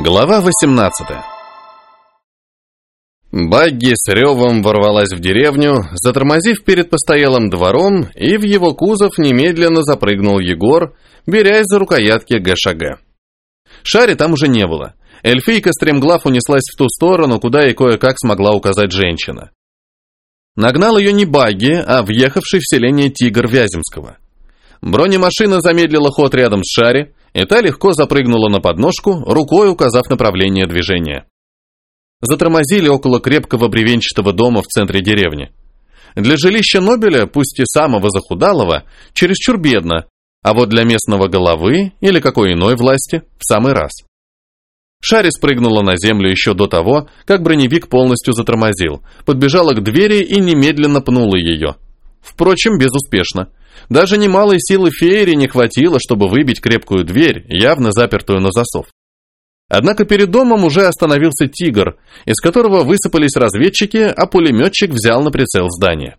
Глава 18 Багги с ревом ворвалась в деревню, затормозив перед постоялым двором, и в его кузов немедленно запрыгнул Егор, берясь за рукоятки ГШГ. Шари там уже не было. Эльфийка стремглав унеслась в ту сторону, куда и кое-как смогла указать женщина. Нагнал ее не Багги, а въехавший в селение Тигр Вяземского. Бронемашина замедлила ход рядом с Шари, и та легко запрыгнула на подножку, рукой указав направление движения. Затормозили около крепкого бревенчатого дома в центре деревни. Для жилища Нобеля, пусть и самого захудалого, чересчур бедно, а вот для местного головы или какой иной власти в самый раз. Шари спрыгнула на землю еще до того, как броневик полностью затормозил, подбежала к двери и немедленно пнула ее. Впрочем, безуспешно. Даже немалой силы феери не хватило, чтобы выбить крепкую дверь, явно запертую на засов. Однако перед домом уже остановился «Тигр», из которого высыпались разведчики, а пулеметчик взял на прицел здание.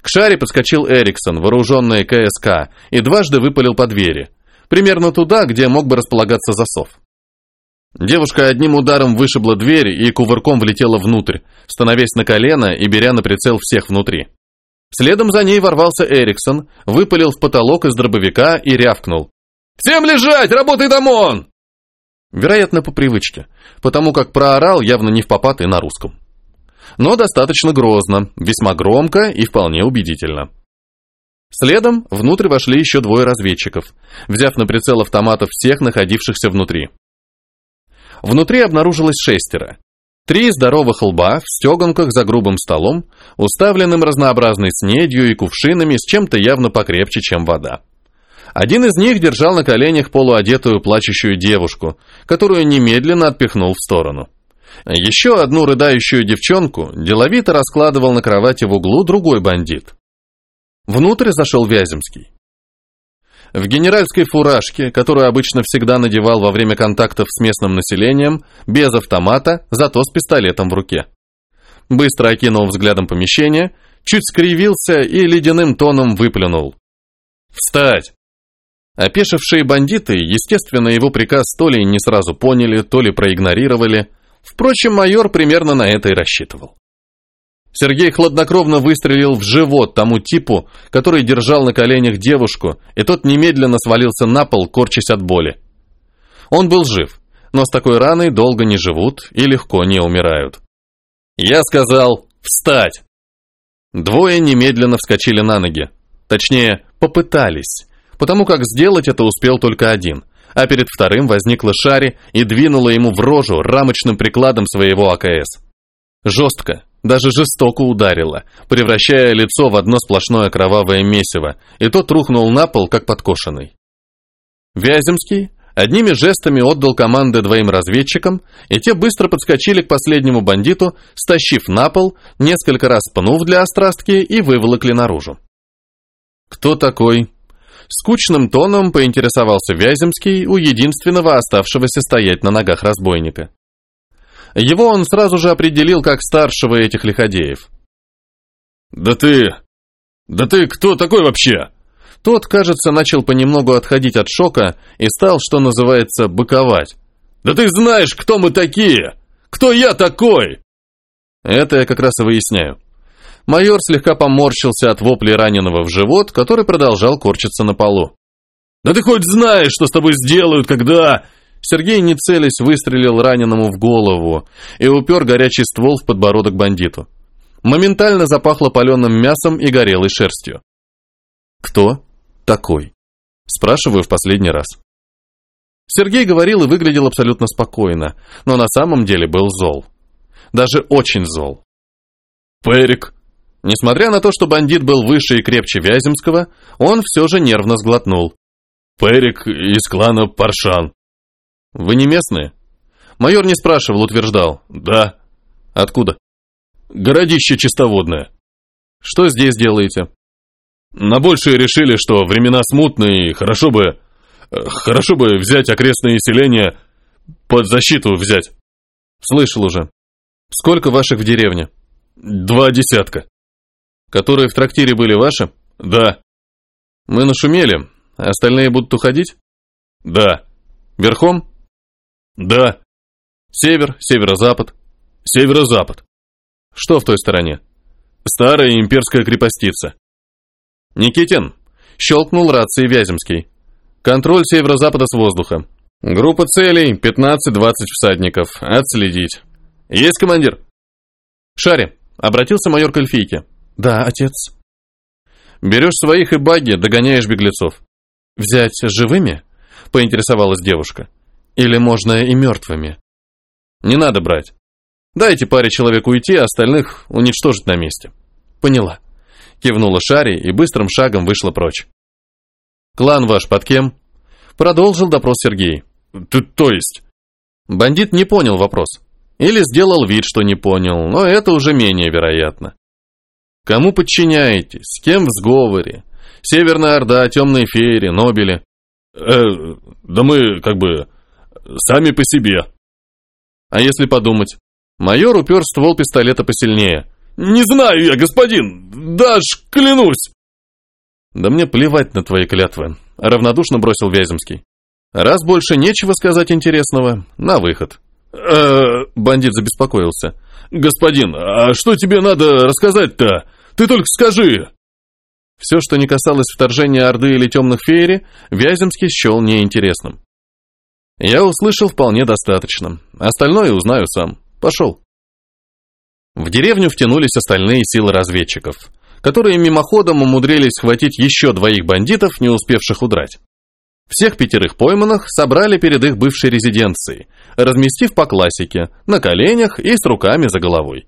К шаре подскочил Эриксон, вооруженный КСК, и дважды выпалил по двери, примерно туда, где мог бы располагаться засов. Девушка одним ударом вышибла дверь и кувырком влетела внутрь, становясь на колено и беря на прицел всех внутри. Следом за ней ворвался Эриксон, выпалил в потолок из дробовика и рявкнул. «Всем лежать! Работай, Дамон!» Вероятно, по привычке, потому как проорал явно не в попад и на русском. Но достаточно грозно, весьма громко и вполне убедительно. Следом внутрь вошли еще двое разведчиков, взяв на прицел автоматов всех находившихся внутри. Внутри обнаружилось шестеро. Три здоровых лба в стеганках за грубым столом, уставленным разнообразной снедью и кувшинами с чем-то явно покрепче, чем вода. Один из них держал на коленях полуодетую плачущую девушку, которую немедленно отпихнул в сторону. Еще одну рыдающую девчонку деловито раскладывал на кровати в углу другой бандит. Внутрь зашел Вяземский. В генеральской фуражке, которую обычно всегда надевал во время контактов с местным населением, без автомата, зато с пистолетом в руке. Быстро окинул взглядом помещение, чуть скривился и ледяным тоном выплюнул. «Встать!» Опешившие бандиты, естественно, его приказ то ли не сразу поняли, то ли проигнорировали. Впрочем, майор примерно на это и рассчитывал. Сергей хладнокровно выстрелил в живот тому типу, который держал на коленях девушку, и тот немедленно свалился на пол, корчась от боли. Он был жив, но с такой раной долго не живут и легко не умирают. Я сказал «Встать!». Двое немедленно вскочили на ноги. Точнее, попытались, потому как сделать это успел только один, а перед вторым возникла Шари и двинула ему в рожу рамочным прикладом своего АКС. Жестко, даже жестоко ударила, превращая лицо в одно сплошное кровавое месиво, и тот рухнул на пол, как подкошенный. Вяземский одними жестами отдал команды двоим разведчикам, и те быстро подскочили к последнему бандиту, стащив на пол, несколько раз пнув для острастки и выволокли наружу. «Кто такой?» Скучным тоном поинтересовался Вяземский у единственного оставшегося стоять на ногах разбойника. Его он сразу же определил как старшего этих лиходеев. «Да ты... Да ты кто такой вообще?» Тот, кажется, начал понемногу отходить от шока и стал, что называется, быковать. «Да ты знаешь, кто мы такие! Кто я такой?» Это я как раз и выясняю. Майор слегка поморщился от вопли раненого в живот, который продолжал корчиться на полу. «Да ты хоть знаешь, что с тобой сделают, когда...» Сергей, не целясь, выстрелил раненому в голову и упер горячий ствол в подбородок бандиту. Моментально запахло паленым мясом и горелой шерстью. «Кто такой?» Спрашиваю в последний раз. Сергей говорил и выглядел абсолютно спокойно, но на самом деле был зол. Даже очень зол. «Перик!» Несмотря на то, что бандит был выше и крепче Вяземского, он все же нервно сглотнул. «Перик из клана Паршан». «Вы не местные?» Майор не спрашивал, утверждал. «Да». «Откуда?» «Городище чистоводное». «Что здесь делаете?» «На большее решили, что времена смутные, и хорошо бы... Хорошо бы взять окрестные селения, под защиту взять». «Слышал уже. Сколько ваших в деревне?» «Два десятка». «Которые в трактире были ваши?» «Да». «Мы нашумели. Остальные будут уходить?» «Да». «Верхом?» Да. Север, северо-запад. Северо-запад. Что в той стороне? Старая имперская крепостица. Никитин, щелкнул рацией Вяземский. Контроль северо-запада с воздуха. Группа целей 15-20 всадников. Отследить. Есть командир. Шаре, обратился майор к эльфийке. Да, отец. Берешь своих и багги, догоняешь беглецов. Взять живыми? Поинтересовалась девушка. Или можно и мертвыми? Не надо брать. Дайте паре человек уйти, а остальных уничтожить на месте. Поняла. Кивнула Шари и быстрым шагом вышла прочь. Клан ваш под кем? Продолжил допрос Сергей. Ты, то есть? Бандит не понял вопрос. Или сделал вид, что не понял, но это уже менее вероятно. Кому подчиняетесь? С кем в сговоре? Северная Орда, Темные Феери, Нобели? Э, да мы, как бы, сами по себе. А если подумать? Майор упер ствол пистолета посильнее. «Не знаю я, господин! Дашь, клянусь!» «Да мне плевать на твои клятвы», — равнодушно бросил Вяземский. «Раз больше нечего сказать интересного, на выход». «Э-э...» бандит забеспокоился. «Господин, а что тебе надо рассказать-то? Ты только скажи!» Все, что не касалось вторжения Орды или Темных Феери, Вяземский счел неинтересным. Я услышал вполне достаточно. Остальное узнаю сам. Пошел. В деревню втянулись остальные силы разведчиков, которые мимоходом умудрились схватить еще двоих бандитов, не успевших удрать. Всех пятерых пойманных собрали перед их бывшей резиденцией, разместив по классике, на коленях и с руками за головой.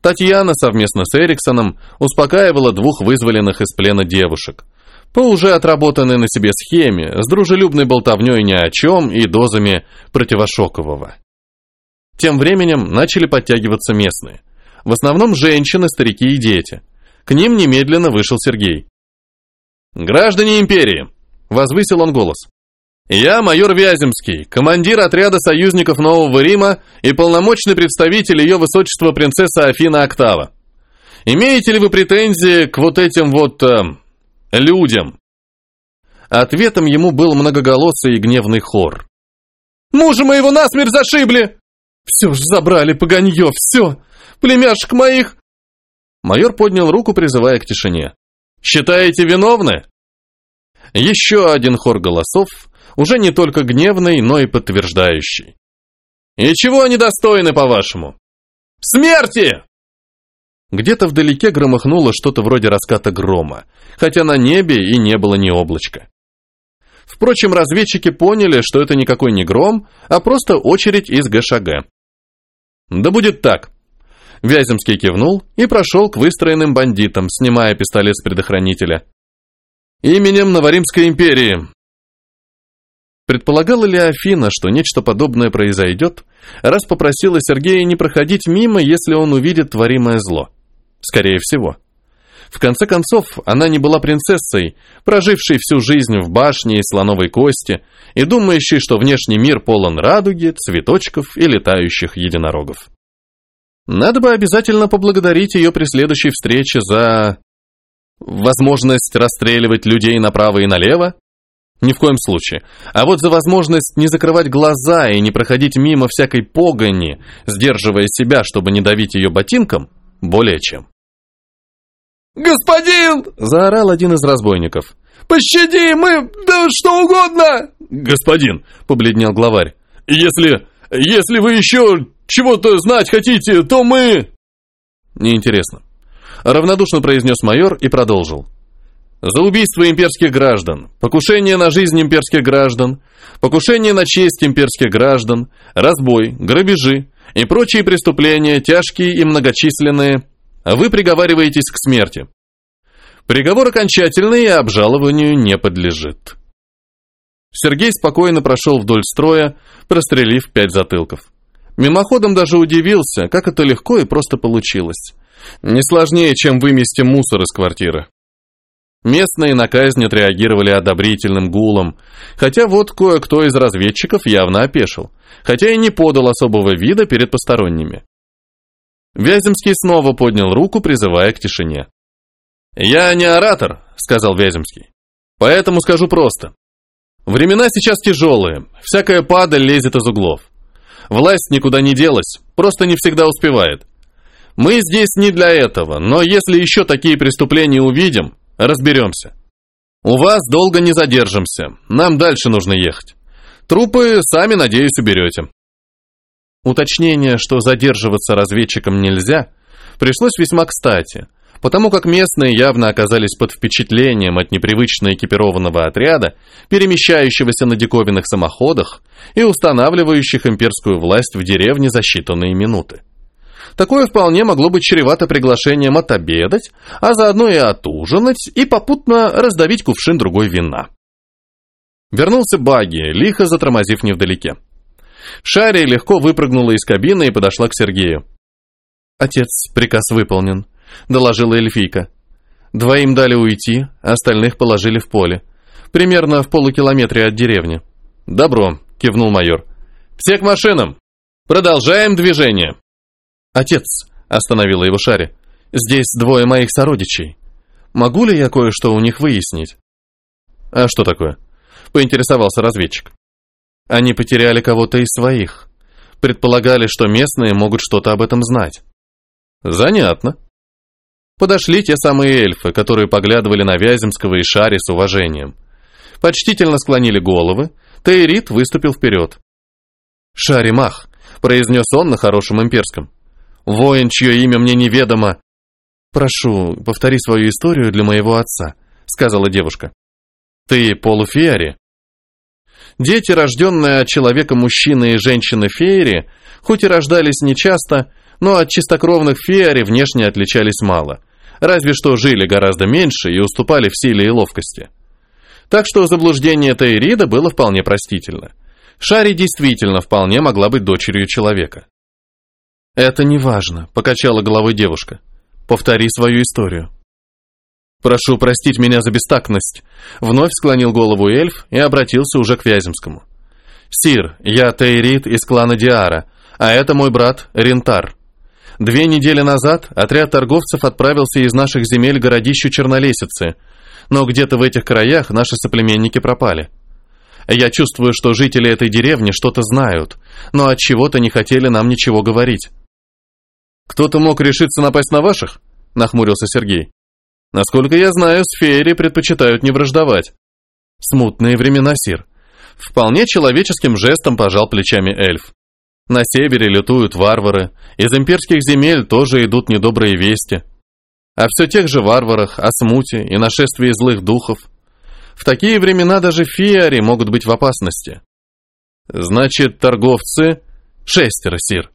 Татьяна совместно с Эриксоном успокаивала двух вызволенных из плена девушек, по уже отработанной на себе схеме, с дружелюбной болтовней ни о чем и дозами противошокового. Тем временем начали подтягиваться местные. В основном женщины, старики и дети. К ним немедленно вышел Сергей. «Граждане империи!» – возвысил он голос. «Я майор Вяземский, командир отряда союзников Нового Рима и полномочный представитель ее высочества принцесса Афина Октава. Имеете ли вы претензии к вот этим вот... Э, людям?» Ответом ему был многоголосый и гневный хор. «Мужа моего насмерть зашибли! Все ж забрали, погонье, все! Племяшек моих!» Майор поднял руку, призывая к тишине. «Считаете виновны?» Еще один хор голосов, уже не только гневный, но и подтверждающий. «И чего они достойны, по-вашему?» «Смерти!» Где-то вдалеке громыхнуло что-то вроде раската грома, хотя на небе и не было ни облачка. Впрочем, разведчики поняли, что это никакой не гром, а просто очередь из ГШГ. «Да будет так», Вяземский кивнул и прошел к выстроенным бандитам, снимая пистолет с предохранителя. «Именем Новоримской империи!» Предполагала ли Афина, что нечто подобное произойдет, раз попросила Сергея не проходить мимо, если он увидит творимое зло? Скорее всего. В конце концов, она не была принцессой, прожившей всю жизнь в башне и слоновой кости и думающей, что внешний мир полон радуги, цветочков и летающих единорогов. Надо бы обязательно поблагодарить ее при следующей встрече за... возможность расстреливать людей направо и налево? Ни в коем случае. А вот за возможность не закрывать глаза и не проходить мимо всякой погони, сдерживая себя, чтобы не давить ее ботинком, более чем. «Господин!» – заорал один из разбойников. «Пощади, мы... да что угодно!» «Господин!» – побледнел главарь. «Если... если вы еще чего-то знать хотите, то мы...» «Неинтересно», — равнодушно произнес майор и продолжил. «За убийство имперских граждан, покушение на жизнь имперских граждан, покушение на честь имперских граждан, разбой, грабежи и прочие преступления, тяжкие и многочисленные, вы приговариваетесь к смерти. Приговор окончательный и обжалованию не подлежит». Сергей спокойно прошел вдоль строя, прострелив пять затылков. Мимоходом даже удивился, как это легко и просто получилось. Не сложнее, чем вымести мусор из квартиры. Местные на казнь отреагировали одобрительным гулом, хотя вот кое-кто из разведчиков явно опешил, хотя и не подал особого вида перед посторонними. Вяземский снова поднял руку, призывая к тишине. «Я не оратор», — сказал Вяземский, — «поэтому скажу просто. Времена сейчас тяжелые, всякая падаль лезет из углов. Власть никуда не делась, просто не всегда успевает. Мы здесь не для этого, но если еще такие преступления увидим, разберемся. У вас долго не задержимся, нам дальше нужно ехать. Трупы сами, надеюсь, уберете. Уточнение, что задерживаться разведчикам нельзя, пришлось весьма кстати, потому как местные явно оказались под впечатлением от непривычно экипированного отряда, перемещающегося на диковинных самоходах и устанавливающих имперскую власть в деревне за считанные минуты. Такое вполне могло быть чревато приглашением отобедать, а заодно и отужинать, и попутно раздавить кувшин другой вина. Вернулся Баги, лихо затормозив невдалеке. Шарри легко выпрыгнула из кабины и подошла к Сергею. «Отец, приказ выполнен», — доложила эльфийка. «Двоим дали уйти, остальных положили в поле. Примерно в полукилометре от деревни». «Добро», — кивнул майор. «Все к машинам! Продолжаем движение!» «Отец», — остановила его Шарри, — «здесь двое моих сородичей. Могу ли я кое-что у них выяснить?» «А что такое?» — поинтересовался разведчик. Они потеряли кого-то из своих. Предполагали, что местные могут что-то об этом знать. Занятно. Подошли те самые эльфы, которые поглядывали на Вяземского и Шари с уважением. Почтительно склонили головы, Тейрит выступил вперед. «Шари Мах», — произнес он на хорошем имперском. «Воин, чье имя мне неведомо». «Прошу, повтори свою историю для моего отца», — сказала девушка. «Ты полуфиари?» Дети, рожденные от человека мужчины и женщины феери, хоть и рождались нечасто, но от чистокровных феери внешне отличались мало, разве что жили гораздо меньше и уступали в силе и ловкости. Так что заблуждение Тейрида было вполне простительно. Шари действительно вполне могла быть дочерью человека. «Это не важно», — покачала головой девушка. «Повтори свою историю». «Прошу простить меня за бестактность», — вновь склонил голову эльф и обратился уже к Вяземскому. «Сир, я Тейрит из клана Диара, а это мой брат Рентар. Две недели назад отряд торговцев отправился из наших земель к городищу Чернолесицы, но где-то в этих краях наши соплеменники пропали. Я чувствую, что жители этой деревни что-то знают, но от чего-то не хотели нам ничего говорить». «Кто-то мог решиться напасть на ваших?» — нахмурился Сергей. Насколько я знаю, сфере предпочитают не враждовать. Смутные времена, Сир. Вполне человеческим жестом пожал плечами эльф. На севере лютуют варвары, из имперских земель тоже идут недобрые вести. О все тех же варварах, о смуте и нашествии злых духов. В такие времена даже фиари могут быть в опасности. Значит, торговцы... Шестеро, Сир.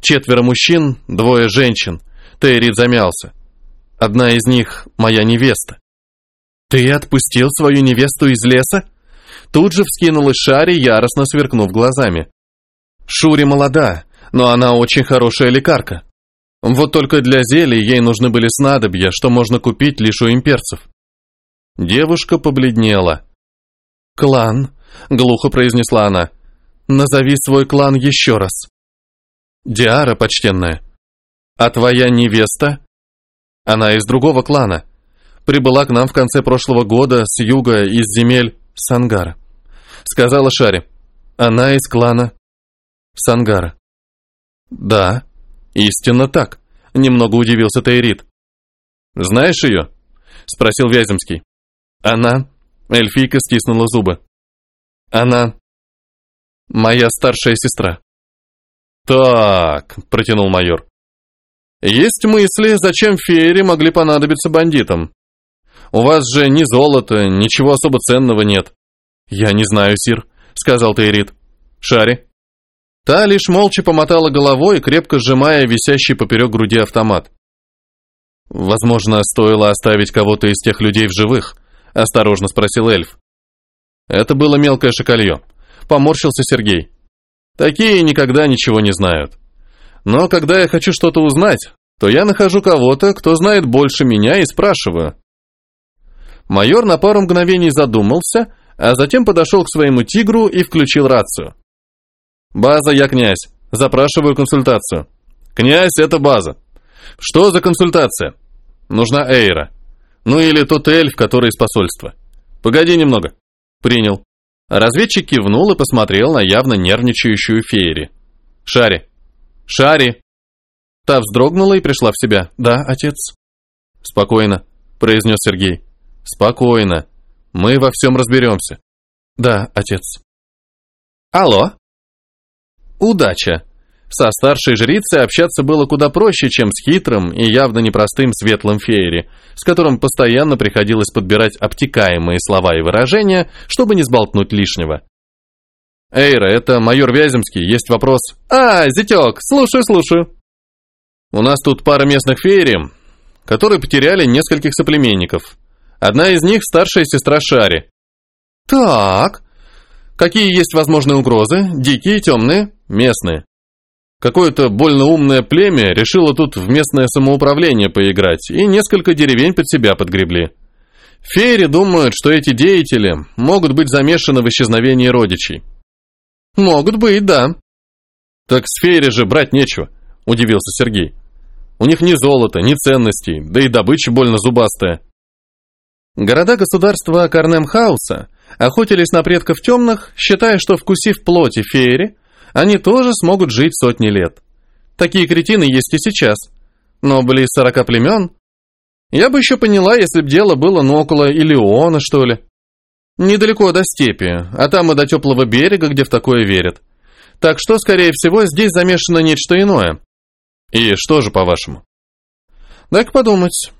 Четверо мужчин, двое женщин. Тейрит замялся. Одна из них — моя невеста. Ты отпустил свою невесту из леса? Тут же вскинулась Шари, яростно сверкнув глазами. Шури молода, но она очень хорошая лекарка. Вот только для зелий ей нужны были снадобья, что можно купить лишь у имперцев. Девушка побледнела. «Клан», — глухо произнесла она, — «назови свой клан еще раз». «Диара, почтенная, а твоя невеста?» Она из другого клана. Прибыла к нам в конце прошлого года с юга из земель Сангара. Сказала Шари. Она из клана Сангара. Да, истинно так. Немного удивился Тайрит. Знаешь ее? Спросил Вяземский. Она... Эльфийка стиснула зубы. Она... Моя старшая сестра. Так, протянул майор. Есть мысли, зачем феери могли понадобиться бандитам. У вас же ни золота, ничего особо ценного нет. Я не знаю, Сир, сказал Тейрит. Шари. Та лишь молча помотала головой, крепко сжимая висящий поперек груди автомат. Возможно, стоило оставить кого-то из тех людей в живых, осторожно спросил эльф. Это было мелкое шоколье. Поморщился Сергей. Такие никогда ничего не знают. Но когда я хочу что-то узнать, то я нахожу кого-то, кто знает больше меня, и спрашиваю. Майор на пару мгновений задумался, а затем подошел к своему тигру и включил рацию. «База, я князь. Запрашиваю консультацию». «Князь, это база». «Что за консультация?» «Нужна Эйра. Ну или тот эльф, который из посольства». «Погоди немного». «Принял». Разведчик кивнул и посмотрел на явно нервничающую Фейри. Шари! Шари!» Та вздрогнула и пришла в себя. «Да, отец». «Спокойно», — произнес Сергей. «Спокойно. Мы во всем разберемся». «Да, отец». «Алло?» «Удача. Со старшей жрицей общаться было куда проще, чем с хитрым и явно непростым светлым феери, с которым постоянно приходилось подбирать обтекаемые слова и выражения, чтобы не сболтнуть лишнего. «Эйра, это майор Вяземский, есть вопрос». «А, зятек, слушаю, слушаю». «У нас тут пара местных феери, которые потеряли нескольких соплеменников. Одна из них старшая сестра Шари». «Так, какие есть возможные угрозы? Дикие, темные?» «Местные». Какое-то больно умное племя решило тут в местное самоуправление поиграть и несколько деревень под себя подгребли. Феери думают, что эти деятели могут быть замешаны в исчезновении родичей. Могут быть, да. Так с феери же брать нечего, удивился Сергей. У них ни золота, ни ценностей, да и добыча больно зубастая. Города-государства Карнемхауса охотились на предков темных, считая, что вкусив плоти феери, они тоже смогут жить сотни лет. Такие кретины есть и сейчас. Но близ сорока племен... Я бы еще поняла, если б дело было ну около Илеона, что ли. Недалеко до степи, а там и до теплого берега, где в такое верят. Так что, скорее всего, здесь замешано нечто иное. И что же, по-вашему? Дай-ка подумать.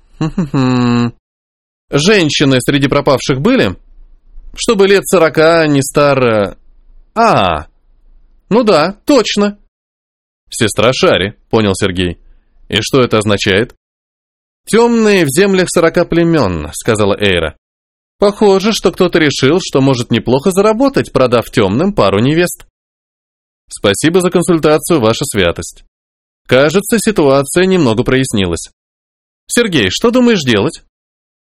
Женщины среди пропавших были? Чтобы лет сорока, не старо... А, «Ну да, точно». «Сестра Шари», — понял Сергей. «И что это означает?» «Темные в землях сорока племен», — сказала Эйра. «Похоже, что кто-то решил, что может неплохо заработать, продав темным пару невест». «Спасибо за консультацию, ваша святость. Кажется, ситуация немного прояснилась. Сергей, что думаешь делать?»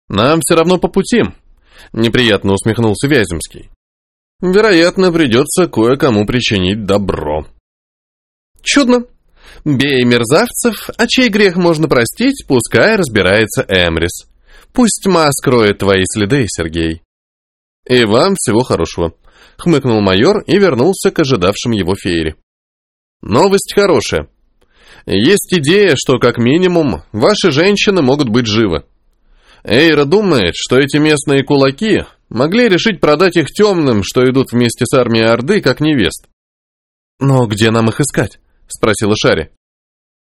«Нам все равно по пути», — неприятно усмехнулся Вяземский вероятно, придется кое-кому причинить добро. Чудно. Бей мерзавцев, а чей грех можно простить, пускай разбирается Эмрис. Пусть тьма скроет твои следы, Сергей. И вам всего хорошего, хмыкнул майор и вернулся к ожидавшим его феере. Новость хорошая. Есть идея, что как минимум ваши женщины могут быть живы. Эйра думает, что эти местные кулаки Могли решить продать их темным, что идут вместе с армией Орды, как невест. «Но где нам их искать?» – спросила Шари.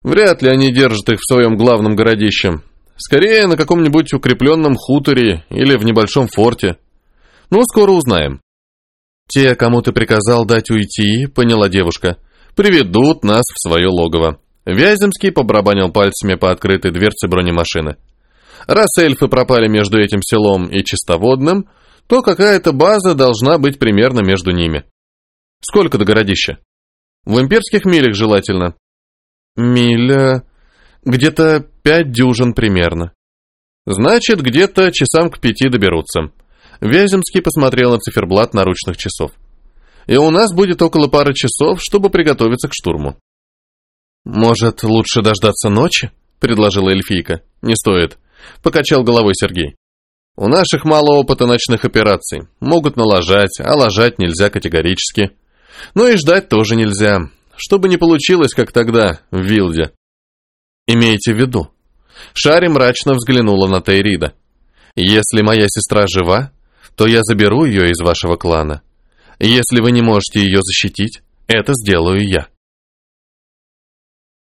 «Вряд ли они держат их в своем главном городище. Скорее, на каком-нибудь укрепленном хуторе или в небольшом форте. Ну, скоро узнаем». «Те, кому ты приказал дать уйти», – поняла девушка, – «приведут нас в свое логово». Вяземский побарабанил пальцами по открытой дверце бронемашины. Раз эльфы пропали между этим селом и чистоводным – то какая-то база должна быть примерно между ними. Сколько до городища? В имперских милях желательно. Миля... Где-то пять дюжин примерно. Значит, где-то часам к пяти доберутся. Вяземский посмотрел на циферблат наручных часов. И у нас будет около пары часов, чтобы приготовиться к штурму. «Может, лучше дождаться ночи?» — предложила эльфийка. «Не стоит», — покачал головой Сергей. У наших мало опыта ночных операций. Могут налажать, а ложать нельзя категорически. Ну и ждать тоже нельзя. Чтобы не получилось, как тогда, в Вилде. Имейте в виду. Шари мрачно взглянула на Тейрида. Если моя сестра жива, то я заберу ее из вашего клана. Если вы не можете ее защитить, это сделаю я.